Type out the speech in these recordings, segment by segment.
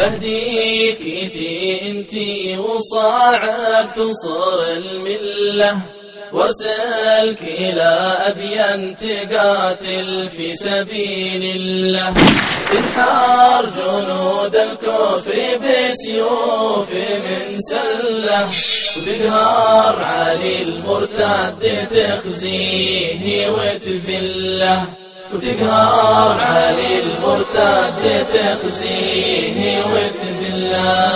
بهديك إنتي وصاعد تنصر الملة وسلك إلى أبين تقاتل في سبيل الله. تنحار جنود الكفر بسيوف من سلة وتقهر علي المرتد تخزيه وتذله. وتقهر علي المرتد تخزيه وتذله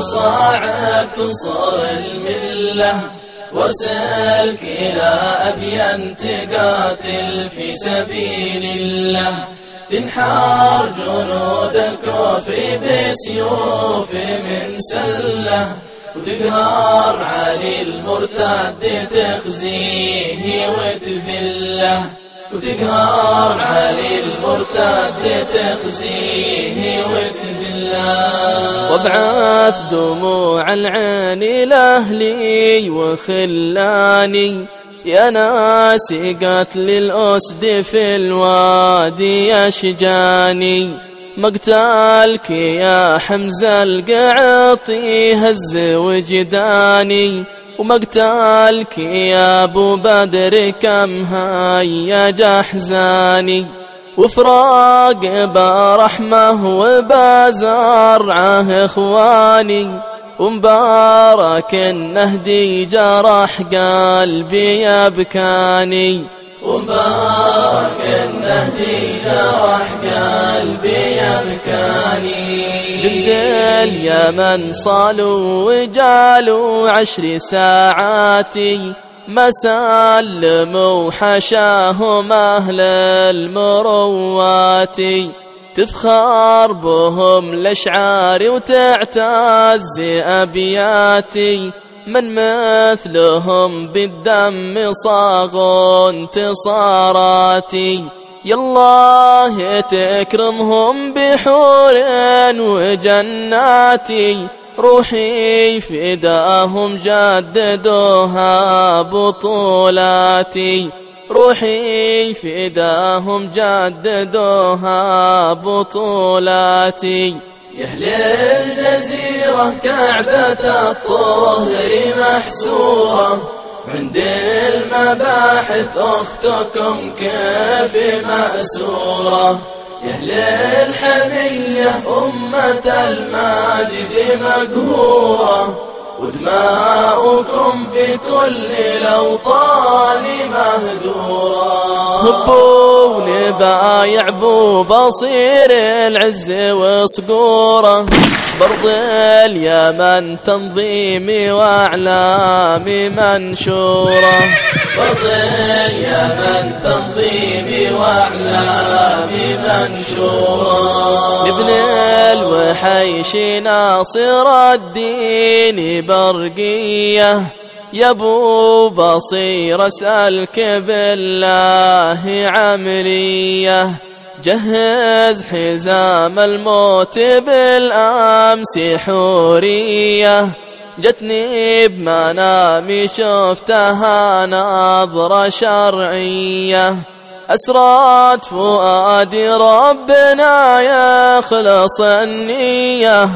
صاعد تنصر الملة وسلك إلى أبين تقاتل في سبيل الله تنحار جنود الكفر بسيوف من سلة وتقهر علي المرتد تخزيه وتذله. وتقهر علي المرتد تخزيه وتذله. وابعث دموع العين لأهلي وخلاني. يا ناس قتل الأسد في الوادي أشجاني. مقتلك يا حمزة القعطي هز وجداني. ومقتلك يا أبو بدر كم هيج احزاني وفراق برحمة وبزرعه إخواني. ومبارك النهدي جرح قلبي يبكاني. ومبارك النهدي جرح قلبي يبكاني جند اليمن صالوا وجالوا عشر ساعاتي سلموا حشاهم أهل المروات تفخر بهم الأشعار وتعتز أبياتي من مثلهم بالدم صاغ انتصاراتي. يالله تكرمهم بحور وجناتي. روحي فداهم جددوها بطولاتي. روحي فداهم جددوها بطولاتي. يا أهل الجزيرة كعبة الطهر محسورة. عند المباحث أختكم كيف مأسورة. يا أهل الحمية أمة الماجد مقهورة. ودماؤكم في كل الأوطان مهدورة. هبوا ونبايع بو بصير العز وصقوره. برض اليمن تنظيمي وإعلامي منشوره. برض اليمن تنظيمي وإعلامي منشوره. ابن الوحيش ناصر الدين برقية. يا أبو بصير اسالك بالله عمرية جهز حزام الموت بالأمس حورية. جتني بمنامي شفتها نظرة شرعية. أسرات فؤادي ربنا يخلص النية.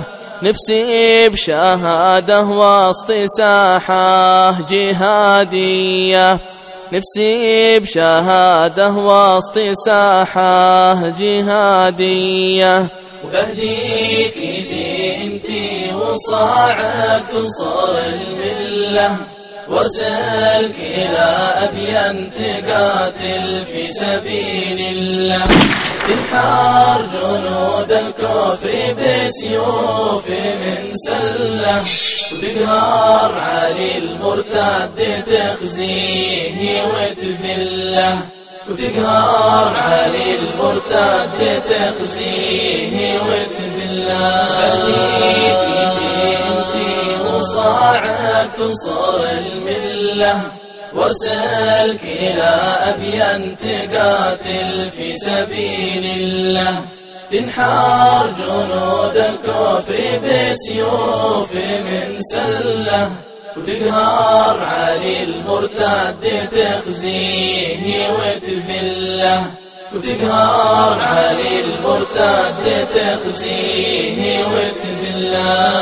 نفسي بشهادة وسط ساحة جهادية. نفسي بشهادة وسط ساحة جهادية. وبهديك انتي وصاعد تنصر الملة. وارسلك إلى أبين تقاتل في سبيل الله. تنحار جنود الكفر بسيوف من سلة. وتقهر علي المرتد تخزيه وتذلة. وتقهر علي المرتد تخزيه وتذلة. صاعد تنصر الملة. وارسلك إلى أبين تقاتل في سبيل الله. تنحار جنود الكفر بسيوف من سلة وتقهر علي المرتد تخزيه وتذله. وتقهر علي المرتد تخزيه وتذله.